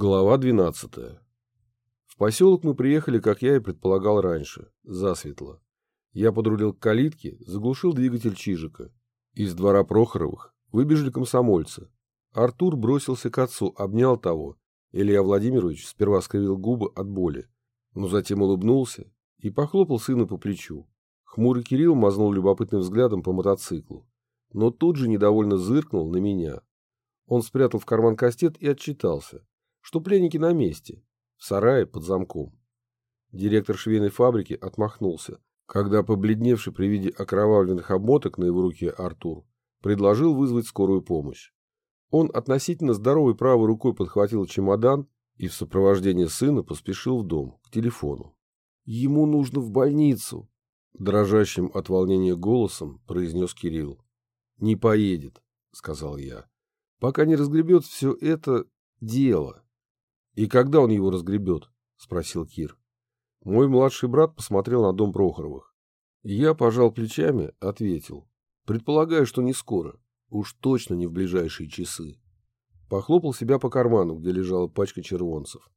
Глава 12. В поселок мы приехали, как я и предполагал раньше, засветло. Я подрулил к калитке, заглушил двигатель Чижика. Из двора Прохоровых выбежали комсомольцы. Артур бросился к отцу, обнял того. Илья Владимирович сперва скривил губы от боли, но затем улыбнулся и похлопал сына по плечу. Хмурый Кирилл мазнул любопытным взглядом по мотоциклу, но тут же недовольно зыркнул на меня. Он спрятал в карман кастет и отчитался что пленники на месте, в сарае под замком. Директор швейной фабрики отмахнулся, когда побледневший при виде окровавленных обмоток на его руке Артур предложил вызвать скорую помощь. Он относительно здоровой правой рукой подхватил чемодан и в сопровождении сына поспешил в дом, к телефону. «Ему нужно в больницу», — дрожащим от волнения голосом произнес Кирилл. «Не поедет», — сказал я. «Пока не разгребет все это дело». «И когда он его разгребет?» — спросил Кир. Мой младший брат посмотрел на дом Прохоровых. Я пожал плечами, ответил. Предполагаю, что не скоро. Уж точно не в ближайшие часы. Похлопал себя по карману, где лежала пачка червонцев.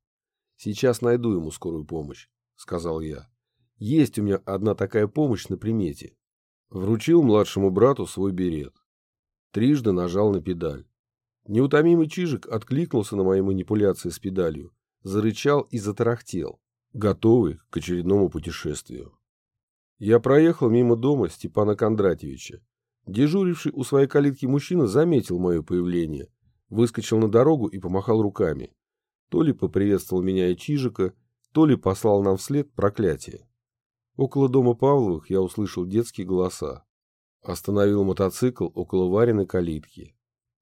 «Сейчас найду ему скорую помощь», — сказал я. «Есть у меня одна такая помощь на примете». Вручил младшему брату свой берет. Трижды нажал на педаль. Неутомимый Чижик откликнулся на мои манипуляции с педалью, зарычал и затарахтел, готовый к очередному путешествию. Я проехал мимо дома Степана Кондратьевича. Дежуривший у своей калитки мужчина заметил мое появление, выскочил на дорогу и помахал руками. То ли поприветствовал меня и Чижика, то ли послал нам вслед проклятие. Около дома Павловых я услышал детские голоса. Остановил мотоцикл около Вариной калитки.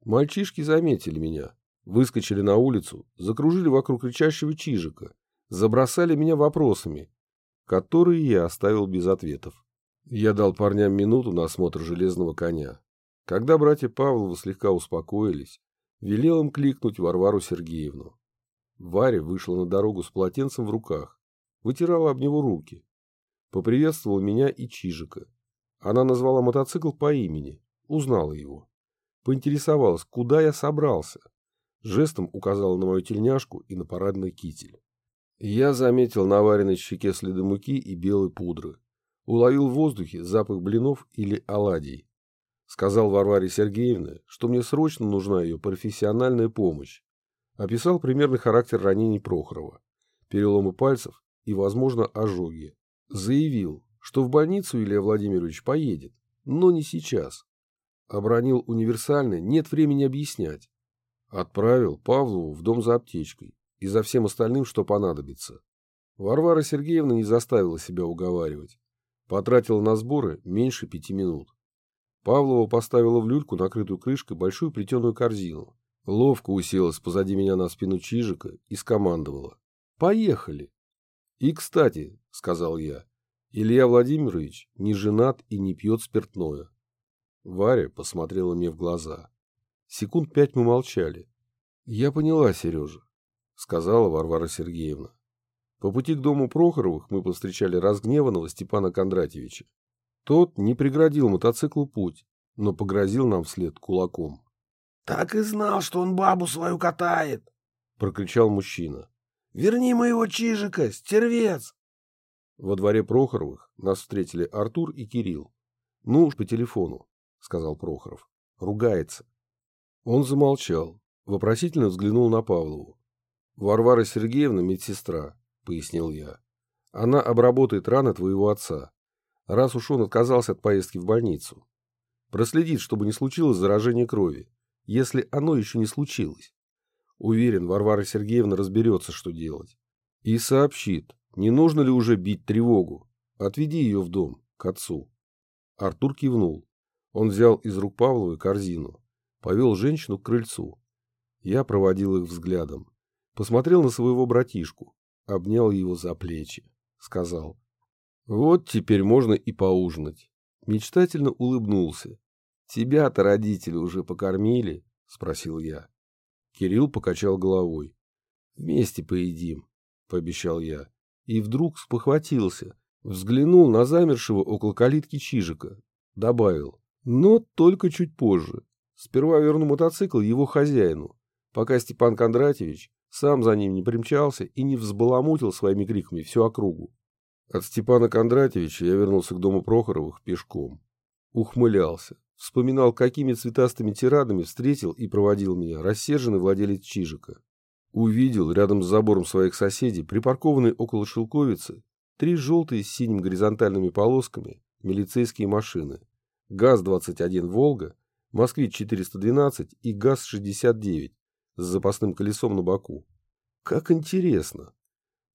Мальчишки заметили меня, выскочили на улицу, закружили вокруг кричащего чижика, забросали меня вопросами, которые я оставил без ответов. Я дал парням минуту на осмотр железного коня. Когда братья Павловы слегка успокоились, велел им кликнуть Варвару Сергеевну. Варя вышла на дорогу с полотенцем в руках, вытирала об него руки. Поприветствовала меня и Чижика. Она назвала мотоцикл по имени, узнала его. Поинтересовалась, куда я собрался. Жестом указала на мою тельняшку и на парадный китель. Я заметил на вареной щеке следы муки и белой пудры. Уловил в воздухе запах блинов или оладий. Сказал Варваре Сергеевне, что мне срочно нужна ее профессиональная помощь. Описал примерный характер ранений Прохорова, переломы пальцев и, возможно, ожоги. Заявил, что в больницу Илья Владимирович поедет, но не сейчас. Обронил универсальный, нет времени объяснять. Отправил Павлову в дом за аптечкой и за всем остальным, что понадобится. Варвара Сергеевна не заставила себя уговаривать. Потратила на сборы меньше пяти минут. Павлова поставила в люльку, накрытую крышкой, большую плетеную корзину. Ловко уселась позади меня на спину Чижика и скомандовала. «Поехали!» «И, кстати, — сказал я, — Илья Владимирович не женат и не пьет спиртное. Варя посмотрела мне в глаза. Секунд пять мы молчали. «Я поняла, Сережа», — сказала Варвара Сергеевна. По пути к дому Прохоровых мы повстречали разгневанного Степана Кондратьевича. Тот не преградил мотоциклу путь, но погрозил нам вслед кулаком. — Так и знал, что он бабу свою катает! — прокричал мужчина. — Верни моего чижика, стервец! Во дворе Прохоровых нас встретили Артур и Кирилл. Ну уж по телефону. — сказал Прохоров. «Ругается». Он замолчал, вопросительно взглянул на Павлову. «Варвара Сергеевна медсестра», — пояснил я. «Она обработает раны твоего отца, раз уж он отказался от поездки в больницу. Проследит, чтобы не случилось заражение крови, если оно еще не случилось. Уверен, Варвара Сергеевна разберется, что делать. И сообщит, не нужно ли уже бить тревогу. Отведи ее в дом, к отцу». Артур кивнул. Он взял из рук Павловой корзину, повел женщину к крыльцу. Я проводил их взглядом. Посмотрел на своего братишку, обнял его за плечи. Сказал, вот теперь можно и поужинать. Мечтательно улыбнулся. Тебя-то родители уже покормили? Спросил я. Кирилл покачал головой. Вместе поедим, пообещал я. И вдруг спохватился, взглянул на замершего около калитки Чижика, добавил. Но только чуть позже. Сперва верну мотоцикл его хозяину, пока Степан Кондратьевич сам за ним не примчался и не взбаламутил своими криками всю округу. От Степана Кондратьевича я вернулся к дому Прохоровых пешком. Ухмылялся, вспоминал, какими цветастыми тирадами встретил и проводил меня рассерженный владелец Чижика. Увидел рядом с забором своих соседей, припаркованные около Шелковицы, три желтые с синим горизонтальными полосками милицейские машины. ГАЗ-21 «Волга», «Москвич-412» и ГАЗ-69 с запасным колесом на боку. Как интересно!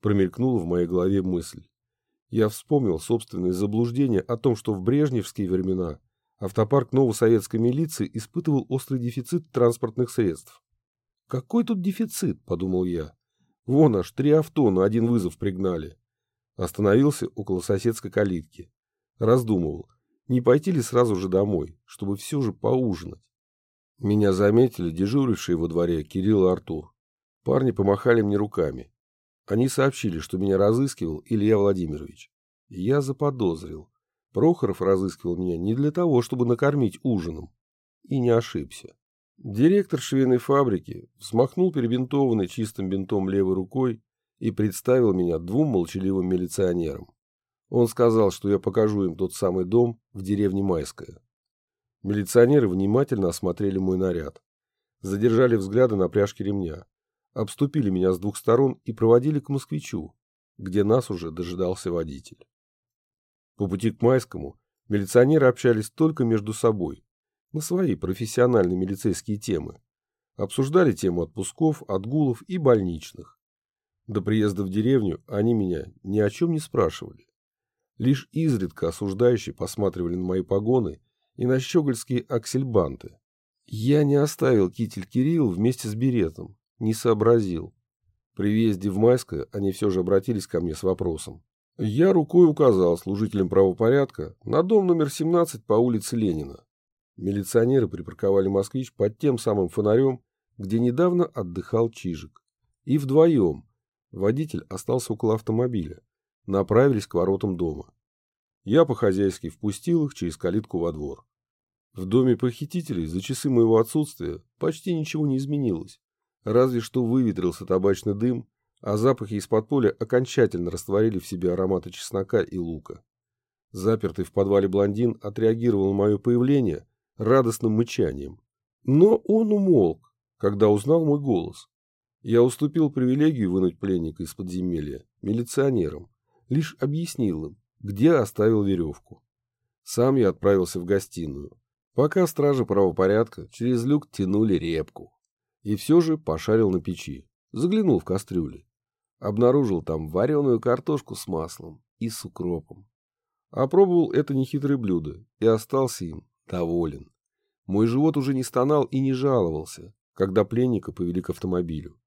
Промелькнула в моей голове мысль. Я вспомнил собственные заблуждения о том, что в брежневские времена автопарк новосоветской милиции испытывал острый дефицит транспортных средств. Какой тут дефицит, подумал я. Вон аж три авто на один вызов пригнали. Остановился около соседской калитки. Раздумывал, не пойти ли сразу же домой, чтобы все же поужинать. Меня заметили дежурившие во дворе Кирилл и Артур. Парни помахали мне руками. Они сообщили, что меня разыскивал Илья Владимирович. Я заподозрил. Прохоров разыскивал меня не для того, чтобы накормить ужином. И не ошибся. Директор швейной фабрики взмахнул перебинтованной чистым бинтом левой рукой и представил меня двум молчаливым милиционерам. Он сказал, что я покажу им тот самый дом в деревне Майская. Милиционеры внимательно осмотрели мой наряд. Задержали взгляды на пряжке ремня. Обступили меня с двух сторон и проводили к москвичу, где нас уже дожидался водитель. По пути к Майскому милиционеры общались только между собой, на свои профессиональные милицейские темы. Обсуждали тему отпусков, отгулов и больничных. До приезда в деревню они меня ни о чем не спрашивали. Лишь изредка осуждающие посматривали на мои погоны и на щегольские аксельбанты. Я не оставил китель Кирилл вместе с беретом, не сообразил. При въезде в Майское они все же обратились ко мне с вопросом. Я рукой указал служителям правопорядка на дом номер 17 по улице Ленина. Милиционеры припарковали «Москвич» под тем самым фонарем, где недавно отдыхал Чижик. И вдвоем, водитель остался около автомобиля, направились к воротам дома. Я по-хозяйски впустил их через калитку во двор. В доме похитителей за часы моего отсутствия почти ничего не изменилось, разве что выветрился табачный дым, а запахи из-под поля окончательно растворили в себе ароматы чеснока и лука. Запертый в подвале блондин отреагировал на мое появление радостным мычанием. Но он умолк, когда узнал мой голос. Я уступил привилегию вынуть пленника из подземелья милиционерам, лишь объяснил им, где оставил веревку. Сам я отправился в гостиную, пока стражи правопорядка через люк тянули репку. И все же пошарил на печи, заглянул в кастрюли. Обнаружил там вареную картошку с маслом и с укропом. Опробовал это нехитрое блюдо и остался им доволен. Мой живот уже не стонал и не жаловался, когда пленника повели к автомобилю.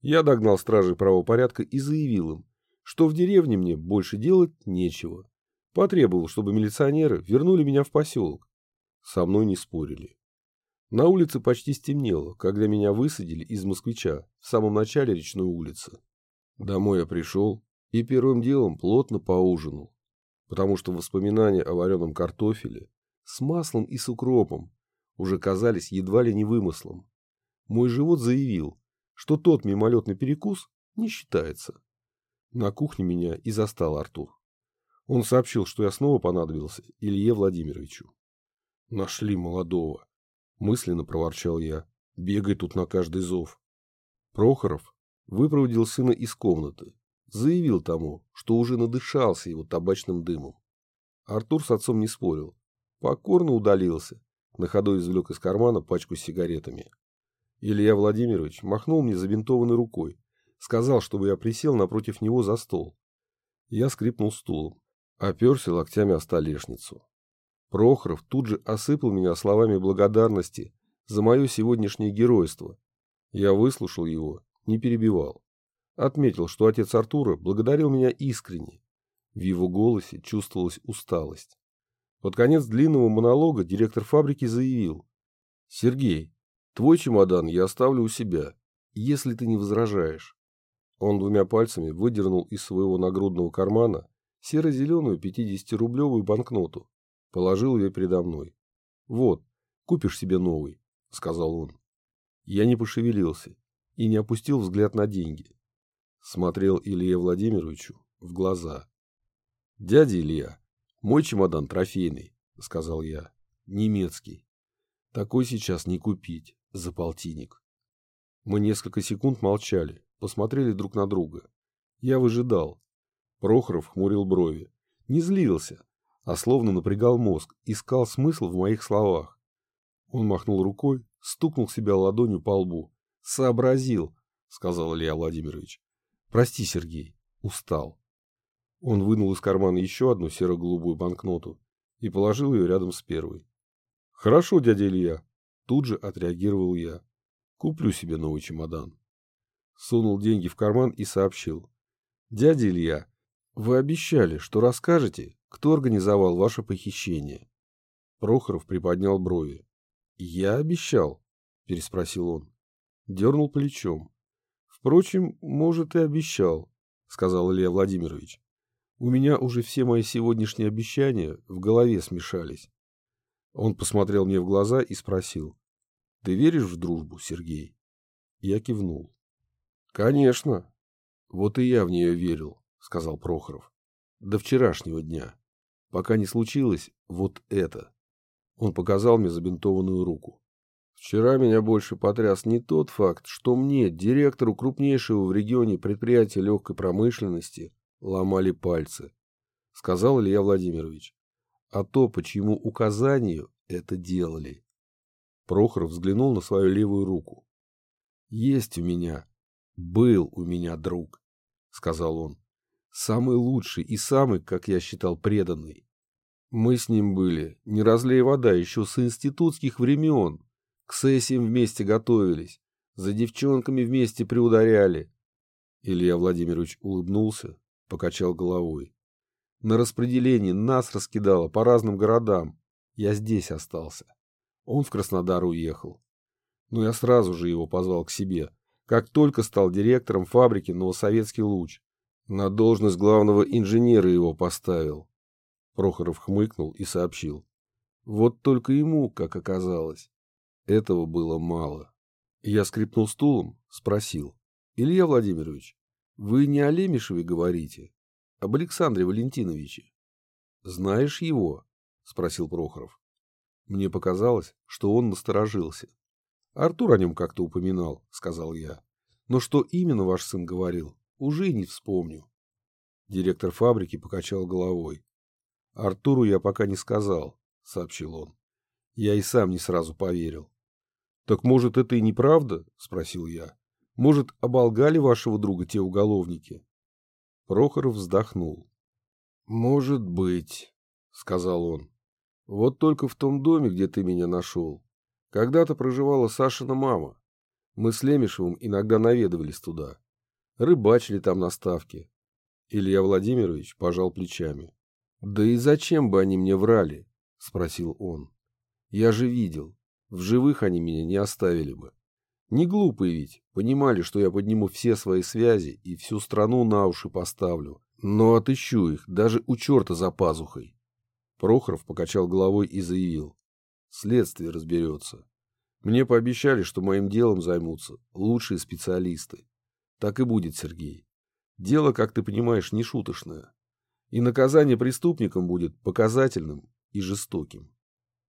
Я догнал стражей правопорядка и заявил им, что в деревне мне больше делать нечего. Потребовал, чтобы милиционеры вернули меня в поселок. Со мной не спорили. На улице почти стемнело, когда меня высадили из москвича в самом начале речной улицы. Домой я пришел и первым делом плотно поужинал, потому что воспоминания о вареном картофеле с маслом и с укропом уже казались едва ли не вымыслом. Мой живот заявил, что тот мимолетный перекус не считается. На кухне меня и застал Артур. Он сообщил, что я снова понадобился Илье Владимировичу. Нашли молодого. Мысленно проворчал я. Бегай тут на каждый зов. Прохоров выпроводил сына из комнаты. Заявил тому, что уже надышался его табачным дымом. Артур с отцом не спорил. Покорно удалился. На ходу извлек из кармана пачку с сигаретами. Илья Владимирович махнул мне забинтованной рукой, Сказал, чтобы я присел напротив него за стол. Я скрипнул стулом, оперся локтями о столешницу. Прохоров тут же осыпал меня словами благодарности за мое сегодняшнее геройство. Я выслушал его, не перебивал. Отметил, что отец Артура благодарил меня искренне. В его голосе чувствовалась усталость. Под конец длинного монолога директор фабрики заявил. «Сергей, твой чемодан я оставлю у себя, если ты не возражаешь. Он двумя пальцами выдернул из своего нагрудного кармана серо-зеленую 50-рублевую банкноту, положил ее передо мной. «Вот, купишь себе новый», — сказал он. Я не пошевелился. и не опустил взгляд на деньги. Смотрел Илье Владимировичу в глаза. «Дядя Илья, мой чемодан трофейный», — сказал я, — «немецкий. Такой сейчас не купить, за полтинник». Мы несколько секунд молчали, посмотрели друг на друга. Я выжидал. Прохоров хмурил брови. Не злился, а словно напрягал мозг, искал смысл в моих словах. Он махнул рукой, стукнул себя ладонью по лбу. «Сообразил», — сказал Илья Владимирович. «Прости, Сергей, устал». Он вынул из кармана еще одну серо-голубую банкноту и положил ее рядом с первой. «Хорошо, дядя Илья», — тут же отреагировал я. «Куплю себе новый чемодан». Сунул деньги в карман и сообщил. «Дядя Илья, вы обещали, что расскажете, кто организовал ваше похищение». Прохоров приподнял брови. «Я обещал?» — переспросил он. Дернул плечом. «Впрочем, может, и обещал», — сказал Илья Владимирович. «У меня уже все мои сегодняшние обещания в голове смешались». Он посмотрел мне в глаза и спросил. «Ты веришь в дружбу, Сергей?» Я кивнул. «Конечно. Вот и я в нее верил», — сказал Прохоров. «До вчерашнего дня. Пока не случилось вот это». Он показал мне забинтованную руку. Вчера меня больше потряс не тот факт, что мне, директору крупнейшего в регионе предприятия легкой промышленности, ломали пальцы, сказал Илья Владимирович, а то, по чьему указанию это делали. Прохоров взглянул на свою левую руку. Есть у меня, был у меня друг, сказал он, самый лучший и самый, как я считал, преданный. Мы с ним были, не разлей вода, еще с институтских времен. К сессиям вместе готовились, за девчонками вместе приударяли. Илья Владимирович улыбнулся, покачал головой. На распределении нас раскидало по разным городам. Я здесь остался. Он в Краснодар уехал. Но я сразу же его позвал к себе, как только стал директором фабрики «Новосоветский луч». На должность главного инженера его поставил. Прохоров хмыкнул и сообщил. Вот только ему, как оказалось, этого было мало. Я скрипнул стулом, спросил. Илья Владимирович, вы не о Лемешеве говорите, об Александре Валентиновиче. Знаешь его? Спросил Прохоров. Мне показалось, что он насторожился. Артур о нем как-то упоминал, сказал я. Но что именно ваш сын говорил, уже не вспомню. Директор фабрики покачал головой. Артуру я пока не сказал, сообщил он. Я и сам не сразу поверил. Так может, это и неправда? спросил я. Может, оболгали вашего друга те уголовники? Прохоров вздохнул. Может быть, сказал он. Вот только в том доме, где ты меня нашел. Когда-то проживала Сашина мама. Мы с Лемешевым иногда наведывались туда. Рыбачили там на ставке. Илья Владимирович пожал плечами. «Да и зачем бы они мне врали?» — спросил он. «Я же видел. В живых они меня не оставили бы. Не глупые ведь, понимали, что я подниму все свои связи и всю страну на уши поставлю. Но отыщу их, даже у черта за пазухой». Прохоров покачал головой и заявил. «Следствие разберется. Мне пообещали, что моим делом займутся лучшие специалисты. Так и будет, Сергей. Дело, как ты понимаешь, не шуточное и наказание преступникам будет показательным и жестоким.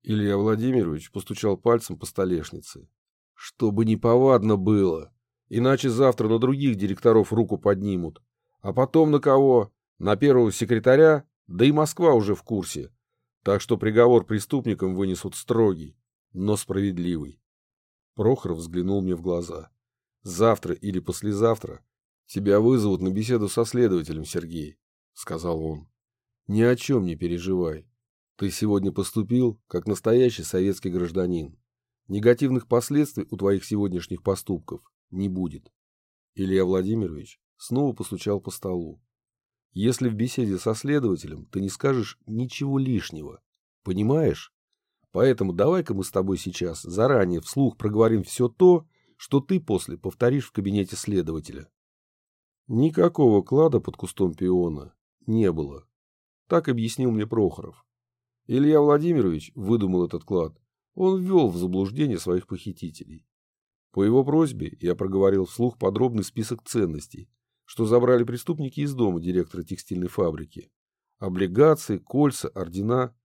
Илья Владимирович постучал пальцем по столешнице. Чтобы не повадно было, иначе завтра на других директоров руку поднимут. А потом на кого? На первого секретаря? Да и Москва уже в курсе. Так что приговор преступникам вынесут строгий, но справедливый. Прохоров взглянул мне в глаза. Завтра или послезавтра тебя вызовут на беседу со следователем, Сергей. — сказал он. «Ни о чем не переживай. Ты сегодня поступил, как настоящий советский гражданин. Негативных последствий у твоих сегодняшних поступков не будет». Илья Владимирович снова постучал по столу. «Если в беседе со следователем ты не скажешь ничего лишнего, понимаешь? Поэтому давай-ка мы с тобой сейчас заранее вслух проговорим все то, что ты после повторишь в кабинете следователя». Никакого клада под кустом пиона не было. Так объяснил мне Прохоров. Илья Владимирович выдумал этот клад. Он ввел в заблуждение своих похитителей. По его просьбе я проговорил вслух подробный список ценностей, что забрали преступники из дома директора текстильной фабрики. Облигации, кольца, ордена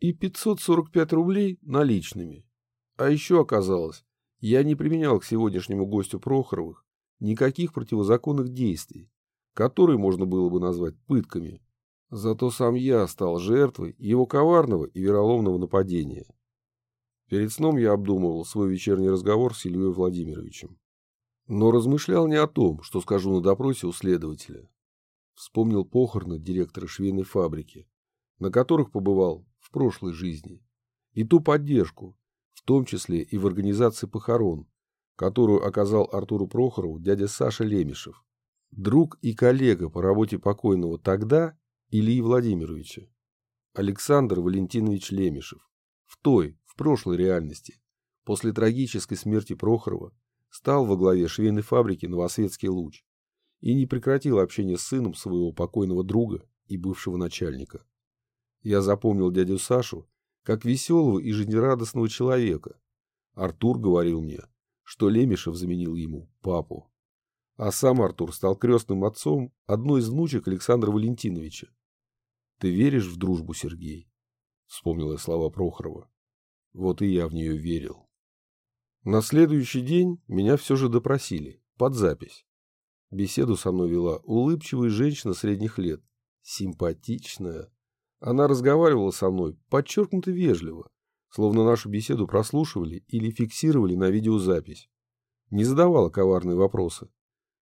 и 545 рублей наличными. А еще оказалось, я не применял к сегодняшнему гостю Прохоровых никаких противозаконных действий, которые можно было бы назвать пытками. Зато сам я стал жертвой его коварного и вероломного нападения. Перед сном я обдумывал свой вечерний разговор с Ильей Владимировичем. Но размышлял не о том, что скажу на допросе у следователя. Вспомнил похороны директора швейной фабрики, на которых побывал в прошлой жизни, и ту поддержку, в том числе и в организации похорон, которую оказал Артуру Прохорову дядя Саша Лемешев, друг и коллега по работе покойного тогда Ильи Владимировича, Александр Валентинович Лемешев, в той, в прошлой реальности, после трагической смерти Прохорова, стал во главе швейной фабрики «Новосветский луч» и не прекратил общение с сыном своего покойного друга и бывшего начальника. Я запомнил дядю Сашу как веселого и жизнерадостного человека. Артур говорил мне, что Лемешев заменил ему папу. А сам Артур стал крестным отцом одной из внучек Александра Валентиновича. «Ты веришь в дружбу, Сергей?» — вспомнил я слова Прохорова. Вот и я в нее верил. На следующий день меня все же допросили, под запись. Беседу со мной вела улыбчивая женщина средних лет, симпатичная. Она разговаривала со мной подчеркнуто вежливо, словно нашу беседу прослушивали или фиксировали на видеозапись. Не задавала коварные вопросы.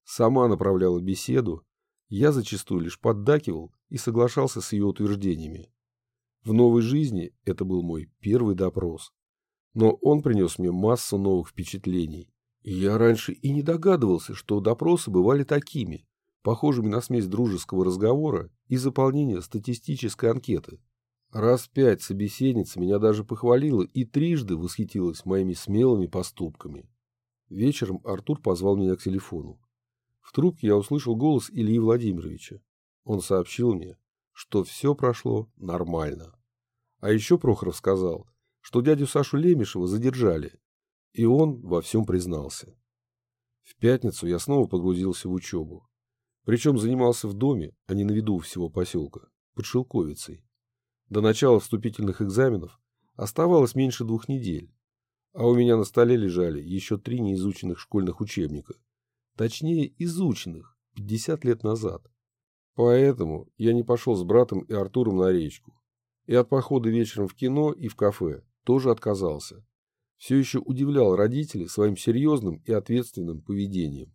Сама направляла беседу, я зачастую лишь поддакивал и соглашался с ее утверждениями. В новой жизни это был мой первый допрос. Но он принес мне массу новых впечатлений. Я раньше и не догадывался, что допросы бывали такими, похожими на смесь дружеского разговора и заполнения статистической анкеты. Раз пять собеседница меня даже похвалила и трижды восхитилась моими смелыми поступками. Вечером Артур позвал меня к телефону. В трубке я услышал голос Ильи Владимировича. Он сообщил мне, что все прошло нормально. А еще Прохоров сказал, что дядю Сашу Лемешева задержали, и он во всем признался. В пятницу я снова погрузился в учебу. Причем занимался в доме, а не на виду всего поселка, под Шелковицей. До начала вступительных экзаменов оставалось меньше двух недель, а у меня на столе лежали еще три неизученных школьных учебника, Точнее, изученных 50 лет назад. Поэтому я не пошел с братом и Артуром на речку. И от похода вечером в кино и в кафе тоже отказался. Все еще удивлял родителей своим серьезным и ответственным поведением.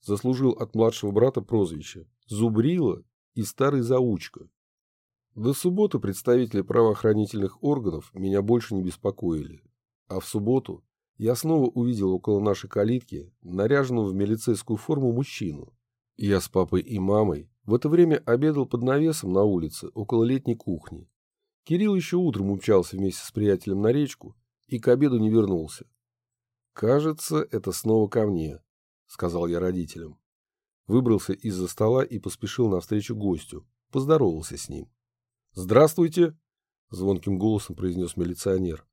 Заслужил от младшего брата прозвище «Зубрила» и «Старый заучка». До субботы представители правоохранительных органов меня больше не беспокоили. А в субботу я снова увидел около нашей калитки наряженного в милицейскую форму мужчину. Я с папой и мамой в это время обедал под навесом на улице около летней кухни. Кирилл еще утром умчался вместе с приятелем на речку и к обеду не вернулся. «Кажется, это снова ко мне», — сказал я родителям. Выбрался из-за стола и поспешил навстречу гостю, поздоровался с ним. «Здравствуйте!» — звонким голосом произнес милиционер.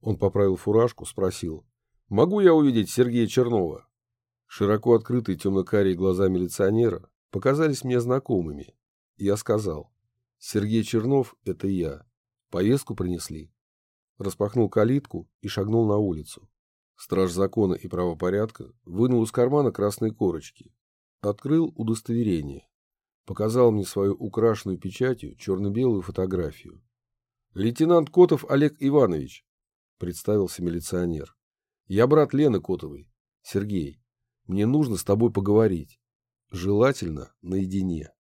Он поправил фуражку, спросил. Могу я увидеть Сергея Чернова? Широко открытые темно-карие глаза милиционера показались мне знакомыми. Я сказал. Сергей Чернов – это я. Повестку принесли. Распахнул калитку и шагнул на улицу. Страж закона и правопорядка вынул из кармана красные корочки. Открыл удостоверение. Показал мне свою украшенную печатью черно-белую фотографию. «Лейтенант Котов Олег Иванович», – представился милиционер. Я брат Лены Котовой. Сергей, мне нужно с тобой поговорить. Желательно наедине.